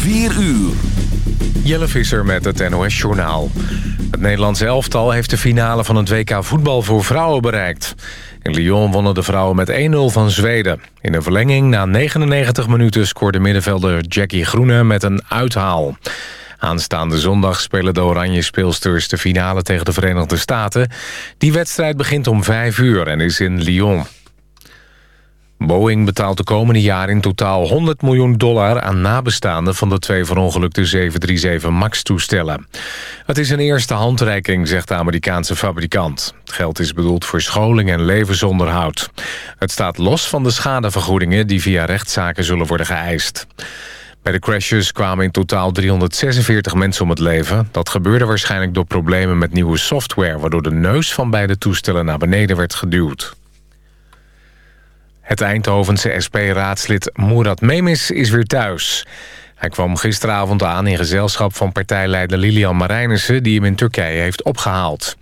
4 uur. Jelle Visser met het NOS-journaal. Het Nederlandse elftal heeft de finale van het WK voetbal voor vrouwen bereikt. In Lyon wonnen de vrouwen met 1-0 van Zweden. In een verlenging na 99 minuten scoorde middenvelder Jackie Groene met een uithaal. Aanstaande zondag spelen de oranje speelsters de finale tegen de Verenigde Staten. Die wedstrijd begint om 5 uur en is in Lyon. Boeing betaalt de komende jaren in totaal 100 miljoen dollar aan nabestaanden van de twee verongelukte 737 MAX-toestellen. Het is een eerste handreiking, zegt de Amerikaanse fabrikant. Het geld is bedoeld voor scholing en levensonderhoud. Het staat los van de schadevergoedingen die via rechtszaken zullen worden geëist. Bij de crashes kwamen in totaal 346 mensen om het leven. Dat gebeurde waarschijnlijk door problemen met nieuwe software... waardoor de neus van beide toestellen naar beneden werd geduwd. Het Eindhovense SP-raadslid Murat Memis is weer thuis. Hij kwam gisteravond aan in gezelschap van partijleider Lilian Marijnissen... die hem in Turkije heeft opgehaald.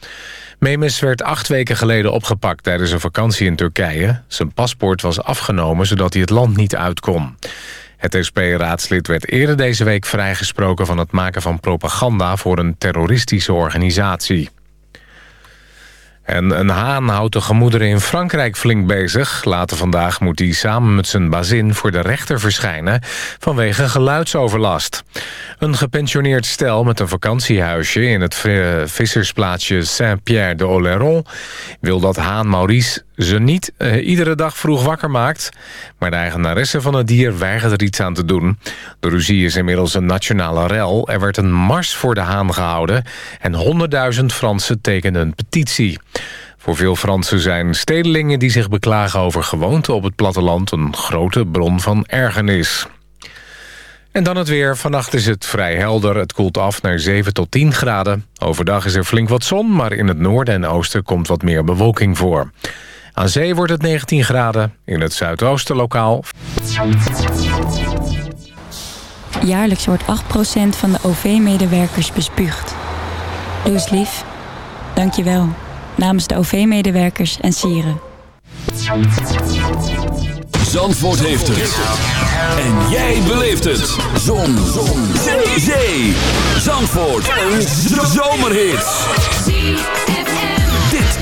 Memis werd acht weken geleden opgepakt tijdens een vakantie in Turkije. Zijn paspoort was afgenomen zodat hij het land niet uit kon. Het SP-raadslid werd eerder deze week vrijgesproken... van het maken van propaganda voor een terroristische organisatie. En een haan houdt de gemoederen in Frankrijk flink bezig. Later vandaag moet hij samen met zijn bazin voor de rechter verschijnen... vanwege geluidsoverlast. Een gepensioneerd stel met een vakantiehuisje... in het vissersplaatsje Saint-Pierre de Oléron... wil dat haan Maurice ze niet uh, iedere dag vroeg wakker maakt. Maar de eigenaresse van het dier weigert er iets aan te doen. De ruzie is inmiddels een nationale rel. Er werd een mars voor de haan gehouden... en 100.000 Fransen tekenden een petitie. Voor veel Fransen zijn stedelingen die zich beklagen over gewoonte op het platteland... een grote bron van ergernis. En dan het weer. Vannacht is het vrij helder. Het koelt af naar 7 tot 10 graden. Overdag is er flink wat zon, maar in het noorden en oosten komt wat meer bewolking voor. Aan zee wordt het 19 graden, in het zuidoosten lokaal. Jaarlijks wordt 8% van de OV-medewerkers bespuugd. Doe eens lief. Dank je wel. Namens de OV-medewerkers en sieren. Zandvoort heeft het. En jij beleeft het. Zon. Zon. Zee. Zee. Zandvoort. Een zomerhit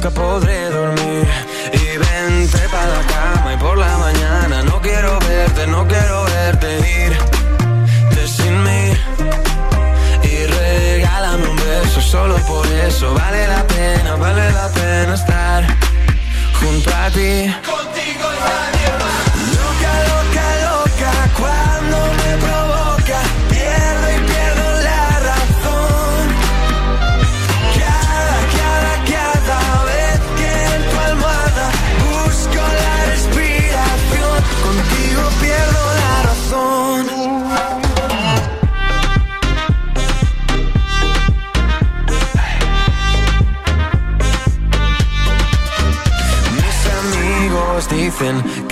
nunca podré dormir? Y vente para la cama y por la mañana No quiero verte, no quiero verte irte sin mí Y regálame un beso solo por eso Vale la pena, vale la pena estar junto a ti. Contigo y nadie más.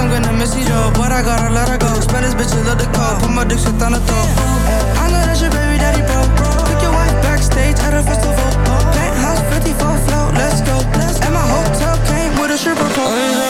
I'm gonna miss you, Joe. But I gotta let her go. Spend this bitch, I love the call. Put my dick shit on the throat. I know that's your baby daddy, bro. Took your wife backstage at a festival. Penthouse 54 float, let's go. And my hotel came with a stripper pole.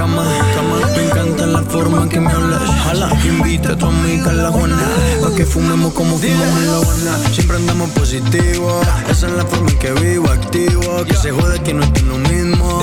cama, cama. Me encanta la forma en que me hablas. Jala, invita a tu amiga a la Juana. Pa' que fumemos como fumamos en la Habana. Siempre andamos positivo. Esa es la forma en que vivo, activo. Que se jode que no es lo mismo.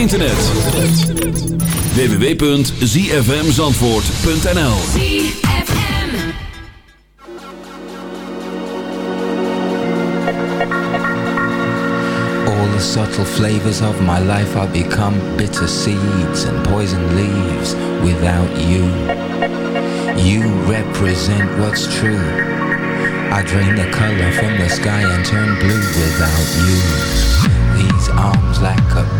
internet. www.zfmzandvoort.nl All the subtle flavors of my life are become bitter seeds and poison leaves without you. You represent what's true. I drain the color from the sky and turn blue without you. These arms lack a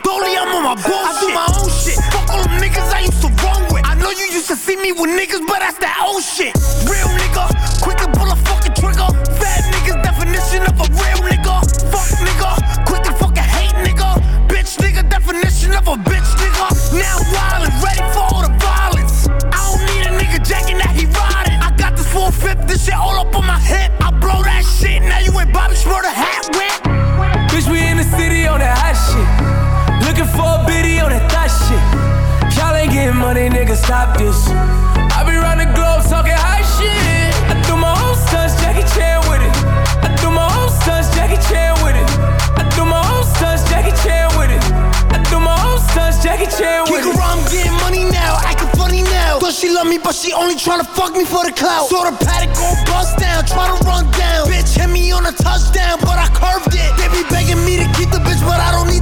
Dolly, I'm on my bullshit. I do my own shit. Fuck all them niggas I used to roll with. I know you used to see me with niggas, but that's that old shit. Real nigga, quick to pull a fucking trigger. Fat niggas, definition of a real nigga. Fuck nigga, quick to fucking hate nigga. Bitch nigga, definition of a bitch nigga. Now wild and ready for all the violence. I don't need a nigga jacking that he riding. I got this full fifth, this shit all up on my money, nigga, stop this. I be round the globe talking high shit. I do my own stunts, Jackie Chan with it. I do my own stunts, Jackie Chan with it. I do my own stunts, Jackie Chan with it. I do my own stunts, Jackie Chan with Kick it. around, I'm getting money now, acting funny now. Thought she love me, but she only tryna fuck me for the clout. Saw the Patek go bust down, try to run down. Bitch hit me on a touchdown, but I curved it. They be begging me to keep the bitch, but I don't need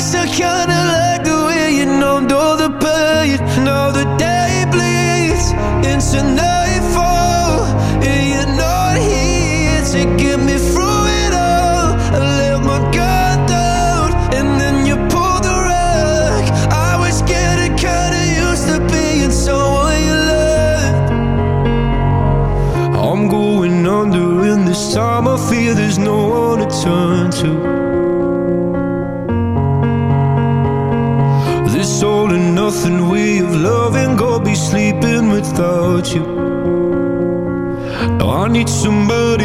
I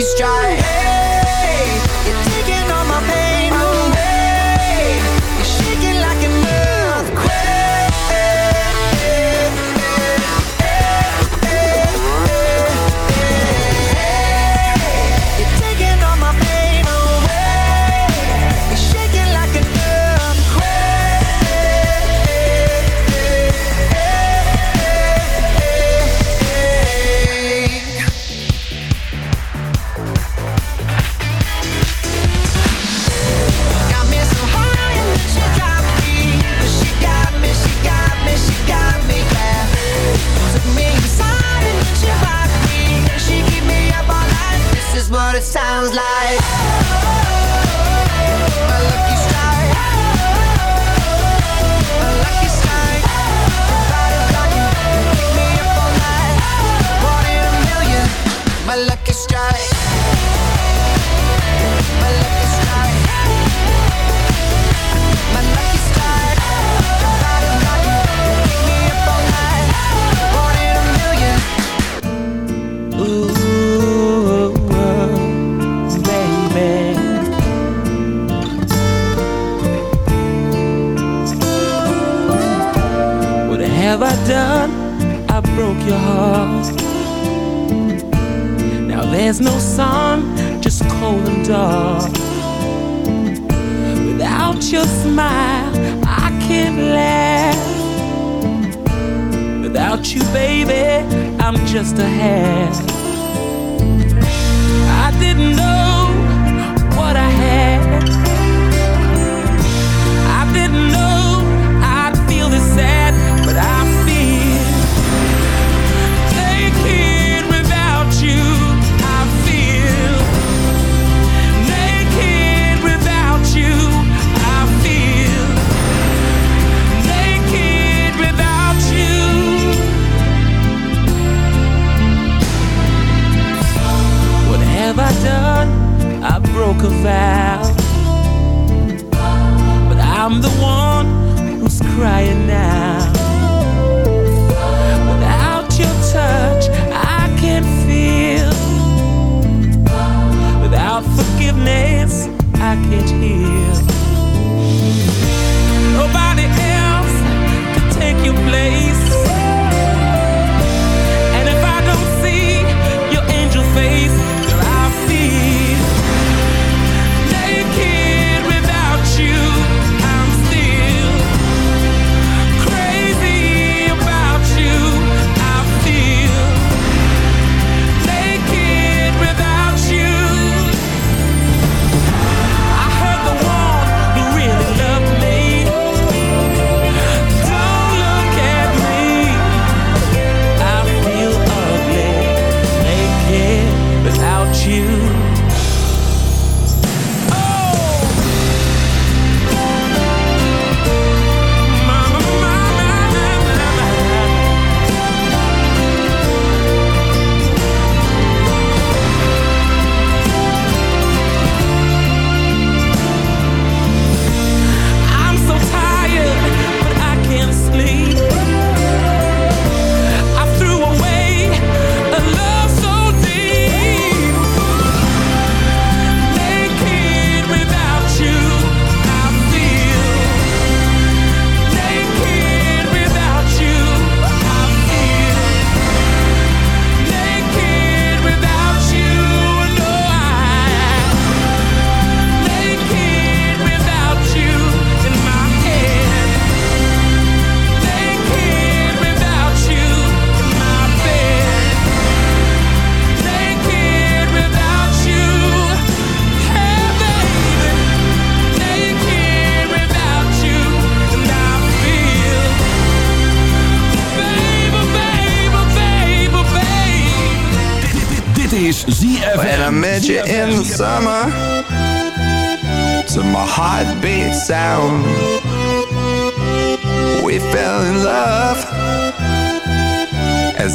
He's dry. sounds like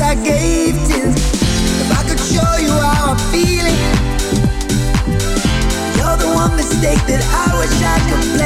I gave. If I could show you how I'm feeling, you're the one mistake that I wish I could play.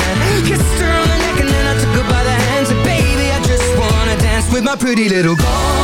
an Englishman. Kissed her on the neck and then I took her by the hands and baby, I just wanna dance with my pretty little Galway